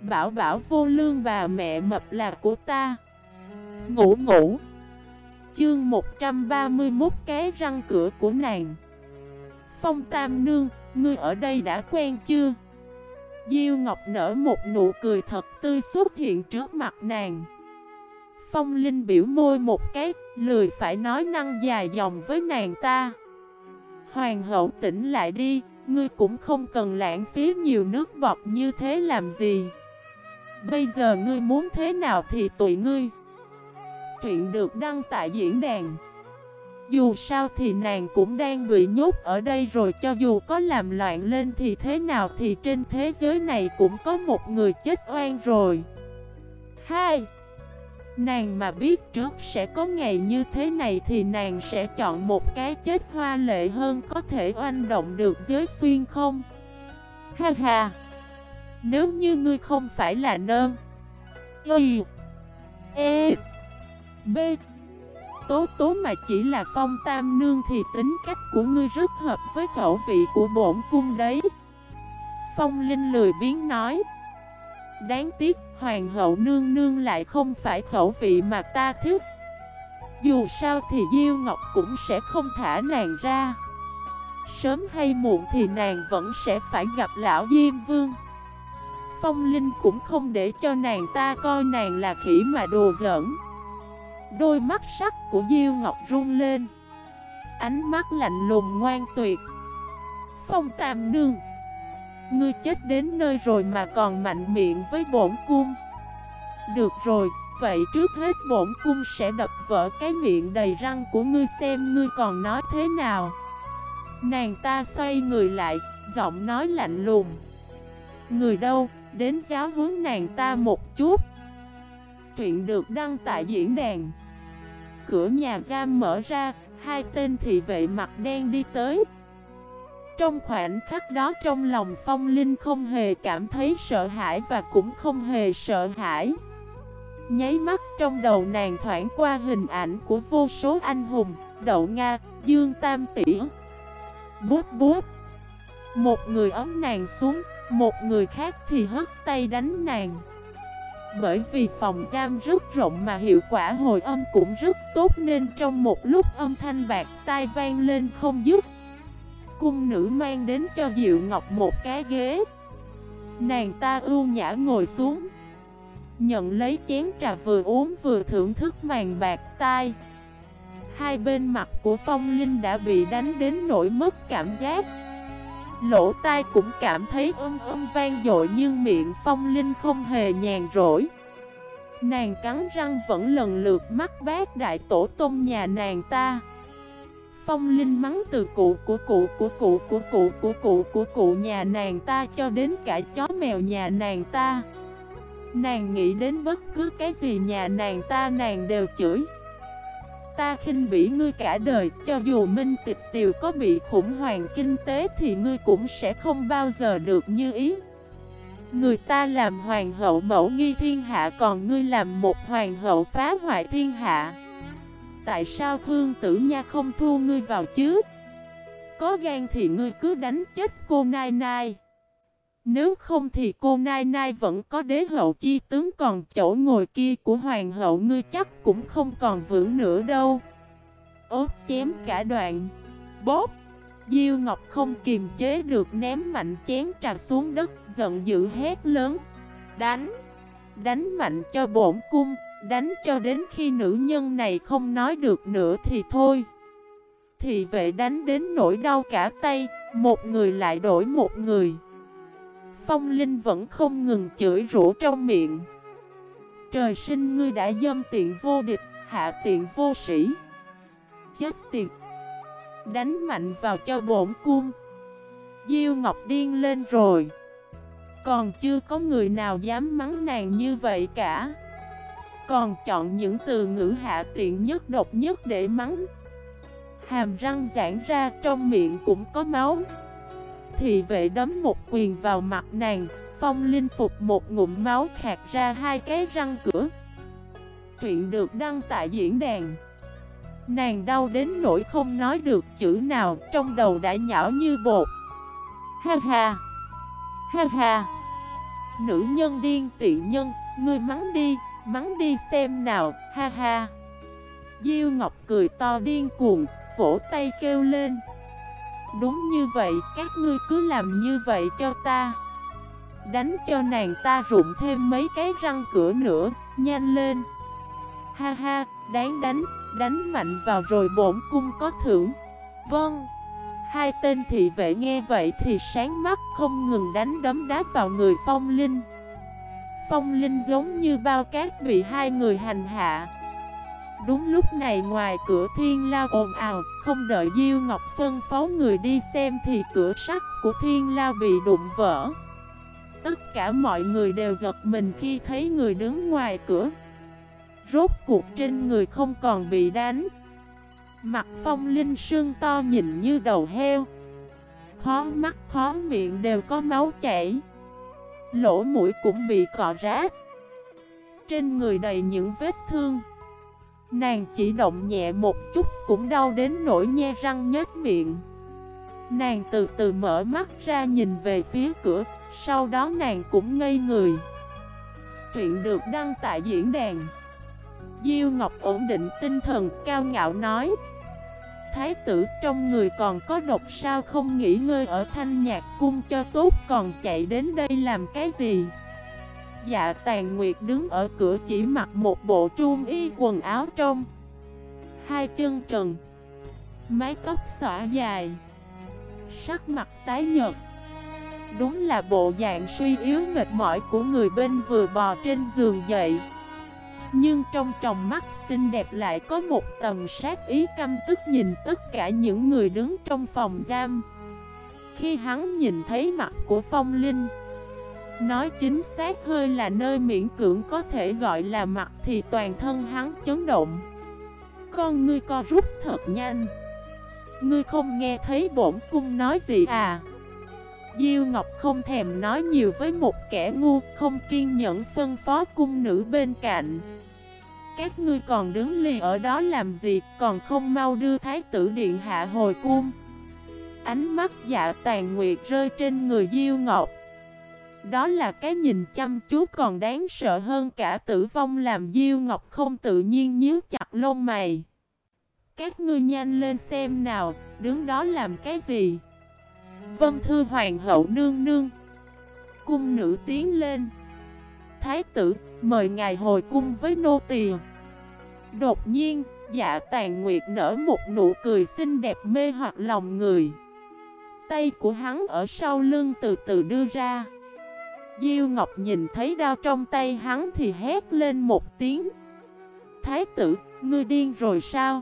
Bảo bảo vô lương bà mẹ mập là của ta. Ngủ ngủ. Chương 131 cái răng cửa của nàng. Phong Tam Nương, ngươi ở đây đã quen chưa? Diêu Ngọc nở một nụ cười thật tươi xuất hiện trước mặt nàng. Phong Linh biểu môi một cái, lười phải nói năng dài dòng với nàng ta. Hoàng hậu tỉnh lại đi, ngươi cũng không cần lãng phí nhiều nước bọt như thế làm gì. Bây giờ ngươi muốn thế nào thì tùy ngươi chuyện được đăng tại diễn đàn Dù sao thì nàng cũng đang bị nhốt ở đây rồi, Cho dù có làm loạn lên thì thế nào thì trên thế giới này cũng có một người chết oan rồi Hai, Nàng mà biết trước sẽ có ngày như thế này thì nàng sẽ chọn một cái chết hoa lệ hơn có thể oanh động được giới xuyên không? Ha ha! Nếu như ngươi không phải là nơn Y E B. Tố tố mà chỉ là phong tam nương thì tính cách của ngươi rất hợp với khẩu vị của bổn cung đấy. Phong Linh lười biến nói. Đáng tiếc, hoàng hậu nương nương lại không phải khẩu vị mà ta thích. Dù sao thì Diêu Ngọc cũng sẽ không thả nàng ra. Sớm hay muộn thì nàng vẫn sẽ phải gặp lão Diêm Vương. Phong Linh cũng không để cho nàng ta coi nàng là khỉ mà đồ giỡn. Đôi mắt sắc của Diêu Ngọc rung lên. Ánh mắt lạnh lùng ngoan tuyệt. Phong Tam Nương Ngươi chết đến nơi rồi mà còn mạnh miệng với bổn cung. Được rồi, vậy trước hết bổn cung sẽ đập vỡ cái miệng đầy răng của ngươi xem ngươi còn nói thế nào. Nàng ta xoay người lại, giọng nói lạnh lùng. Người đâu, đến giáo huấn nàng ta một chút. Truyện được đăng tại diễn đàn. Cửa nhà giam mở ra, hai tên thị vệ mặt đen đi tới. Trong khoảnh khắc đó trong lòng phong linh không hề cảm thấy sợ hãi và cũng không hề sợ hãi. Nháy mắt trong đầu nàng thoảng qua hình ảnh của vô số anh hùng, đậu Nga, Dương Tam Tỷ Bút bút Một người ấm nàng xuống, một người khác thì hất tay đánh nàng. Bởi vì phòng giam rất rộng mà hiệu quả hồi âm cũng rất tốt Nên trong một lúc âm thanh bạc tai vang lên không dứt. Cung nữ mang đến cho Diệu Ngọc một cái ghế. Nàng ta ưu nhã ngồi xuống, Nhận lấy chén trà vừa uống vừa thưởng thức màn bạc tai. Hai bên mặt của phong linh đã bị đánh đến nỗi mất cảm giác. Lỗ tai cũng cảm thấy âm âm vang dội nhưng miệng phong linh không hề nhàn rỗi. Nàng cắn răng vẫn lần lượt mắt bác đại tổ tôm nhà nàng ta. Phong Linh mắng từ cụ của cụ của cụ của cụ của cụ của cụ nhà nàng ta cho đến cả chó mèo nhà nàng ta. Nàng nghĩ đến bất cứ cái gì nhà nàng ta nàng đều chửi. Ta khinh bỉ ngươi cả đời, Cho dù Minh Tịch Tiều có bị khủng hoảng kinh tế Thì ngươi cũng sẽ không bao giờ được như ý Người ta làm hoàng hậu mẫu nghi thiên hạ, Còn ngươi làm một hoàng hậu phá hoại thiên hạ tại sao Khương Tử Nha không thu ngươi vào chứ? Có gan thì ngươi cứ đánh chết cô Nai Nai. Nếu không thì cô Nai Nai vẫn có đế hậu chi tướng còn chỗ ngồi kia của hoàng hậu ngươi chắc cũng không còn vững nữa đâu. Ốt chém cả đoạn. Bóp. Diêu Ngọc không kiềm chế được ném mạnh chén trà xuống đất, giận dữ hét lớn. Đánh! Đánh mạnh cho bổn cung, Đánh cho đến khi nữ nhân này không nói được nữa thì thôi Thì vệ đánh đến nỗi đau cả tay Một người lại đổi một người Phong Linh vẫn không ngừng chửi rủa trong miệng. Trời sinh ngươi đã dâm tiện vô địch, Hạ tiện vô sĩ. Chết tiệt. Đánh mạnh vào cho bổn cung. Diêu Ngọc điên lên rồi. Còn chưa có người nào dám mắng nàng như vậy cả. Còn chọn những từ ngữ hạ tiện nhất độc nhất để mắng. Hàm răng giãn ra trong miệng cũng có máu. Thị vệ đấm một quyền vào mặt nàng Phong linh phục một ngụm máu khạc ra hai cái răng cửa. Chuyện được đăng tại diễn đàn. Nàng đau đến nỗi không nói được chữ nào Trong đầu đã nhão như bột. Ha ha Ha ha. Nữ nhân điên tiện nhân, ngươi mắng đi, mắng đi xem nào, ha ha. Diêu Ngọc cười to điên cuồng, vỗ tay kêu lên. Đúng như vậy, các ngươi cứ làm như vậy cho ta. Đánh cho nàng ta rụng thêm mấy cái răng cửa nữa, nhanh lên. Ha ha, đáng đánh, đánh mạnh vào rồi bổn cung có thưởng. Vâng. Hai tên thị vệ nghe vậy thì sáng mắt không ngừng đánh đấm đá vào người phong linh. Phong linh giống như bao cát bị hai người hành hạ. Đúng lúc này ngoài cửa thiên lao ồn ào, Không đợi Diêu Ngọc phân phó người đi xem Thì cửa sắt của thiên lao bị đụng vỡ. Tất cả mọi người đều giật mình khi thấy người đứng ngoài cửa. Rốt cuộc trên người không còn bị đánh. Mặt phong linh sưng to nhìn như đầu heo. Khó mắt, khó miệng đều có máu chảy. Lỗ mũi cũng bị cọ rát Trên người đầy những vết thương. Nàng chỉ động nhẹ một chút cũng đau đến nỗi nhe răng nhếch miệng. Nàng từ từ mở mắt ra nhìn về phía cửa, Sau đó nàng cũng ngây người. Chuyện được đăng tại diễn đàn. Diêu Ngọc ổn định tinh thần, cao ngạo nói. Thái tử, trong người còn có độc sao không nghỉ ngơi ở thanh nhạc cung cho tốt, còn chạy đến đây làm cái gì? Dạ tàn nguyệt đứng ở cửa chỉ mặc một bộ trung y quần áo trong. Hai chân trần, Mái tóc xõa dài, Sắc mặt tái nhợt. Đúng là bộ dạng suy yếu mệt mỏi của người bên vừa bò trên giường dậy. Nhưng trong tròng mắt xinh đẹp lại có một tầm sát ý căm tức nhìn tất cả những người đứng trong phòng giam. Khi hắn nhìn thấy mặt của Phong Linh Nói chính xác hơi là nơi miễn cưỡng có thể gọi là mặt thì toàn thân hắn chấn động. Con ngươi co rút thật nhanh. Ngươi không nghe thấy bổn cung nói gì à? Diêu Ngọc không thèm nói nhiều với một kẻ ngu, Không kiên nhẫn phân phó cung nữ bên cạnh. Các ngươi còn đứng lì ở đó làm gì? Còn không mau đưa thái tử điện hạ hồi cung. Ánh mắt dạ tàn nguyệt rơi trên người Diêu Ngọc đó là cái nhìn chăm chú còn đáng sợ hơn cả tử vong làm Diêu Ngọc không tự nhiên nhíu chặt lông mày. Các ngươi nhanh lên xem nào, đứng đó làm cái gì? Vân Thư Hoàng hậu nương nương. Cung nữ tiến lên. Thái tử, mời ngài hồi cung với nô tỳ. Đột nhiên, dạ tàn nguyệt nở một nụ cười xinh đẹp mê hoặc lòng người. Tay của hắn ở sau lưng từ từ đưa ra. Diêu Ngọc nhìn thấy đao trong tay hắn thì hét lên một tiếng. Thái tử, ngươi điên rồi sao?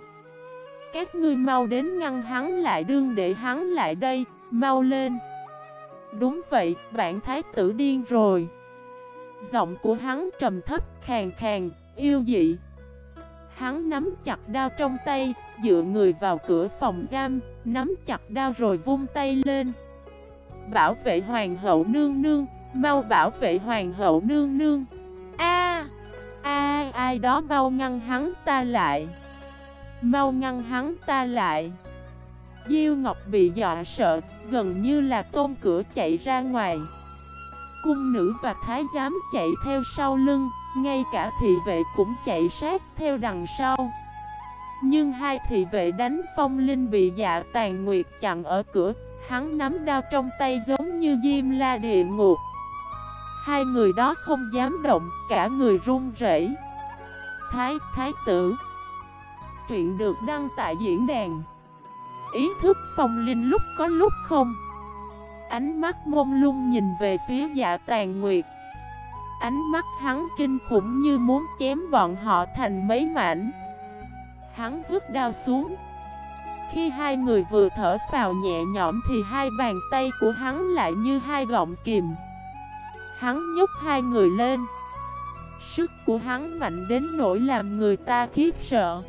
Các ngươi mau đến ngăn hắn lại đương để hắn lại đây, mau lên. Đúng vậy, bạn thái tử điên rồi. Giọng của hắn trầm thấp, khàn khàn, yêu dị. Hắn nắm chặt đao trong tay, dựa người vào cửa phòng giam Nắm chặt đao rồi vung tay lên. Bảo vệ hoàng hậu nương nương Mau bảo vệ hoàng hậu nương nương. A A, ai đó mau ngăn hắn ta lại. Mau ngăn hắn ta lại. Diêu Ngọc bị dọa sợ, Gần như là tôn cửa chạy ra ngoài. Cung nữ và thái giám chạy theo sau lưng, Ngay cả thị vệ cũng chạy sát theo đằng sau. Nhưng hai thị vệ đánh phong linh bị dạ tàn nguyệt chặn ở cửa, Hắn nắm đao trong tay giống như diêm la địa ngục. Hai người đó không dám động, cả người run rẩy. Thái, thái tử. Truyện được đăng tại diễn đàn. Ý thức phong linh lúc có lúc không. Ánh mắt mông lung nhìn về phía dạ tàn nguyệt. Ánh mắt hắn kinh khủng như muốn chém bọn họ thành mấy mảnh. Hắn vứt đao xuống. Khi hai người vừa thở phào nhẹ nhõm thì hai bàn tay của hắn lại như hai gọng kìm. Hắn nhúc hai người lên. Sức của hắn mạnh đến nỗi làm người ta khiếp sợ.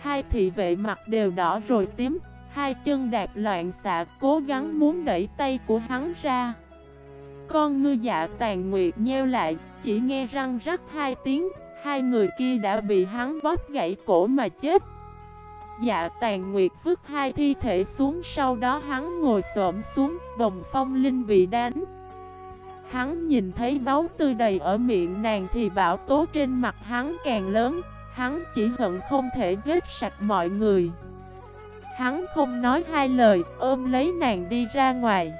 Hai thị vệ mặt đều đỏ rồi tím, Hai chân đạp loạn xạ, cố gắng muốn đẩy tay của hắn ra. Con ngư dạ tàn nguyệt nheo lại, Chỉ nghe răng rắc hai tiếng, Hai người kia đã bị hắn bóp gãy cổ mà chết. Dạ tàn nguyệt vứt hai thi thể xuống, Sau đó hắn ngồi xổm xuống Đồng phong linh bị đánh. Hắn nhìn thấy máu tươi đầy ở miệng nàng thì bão tố trên mặt hắn càng lớn. Hắn chỉ hận không thể giết sạch mọi người. Hắn không nói hai lời, ôm lấy nàng đi ra ngoài.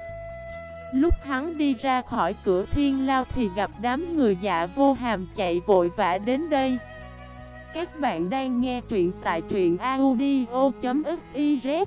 Lúc hắn đi ra khỏi cửa thiên lao thì gặp đám người dạ vô hàm chạy vội vã đến đây. Các bạn đang nghe truyện tại truyện audio.fif